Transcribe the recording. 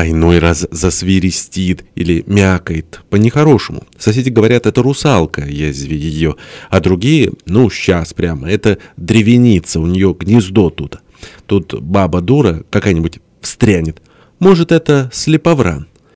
а иной раз засвиристит или мякает, по-нехорошему. Соседи говорят, это русалка, язви ее, а другие, ну, сейчас прямо, это древеница, у нее гнездо тут. Тут баба дура какая-нибудь встрянет. Может, это слеповран.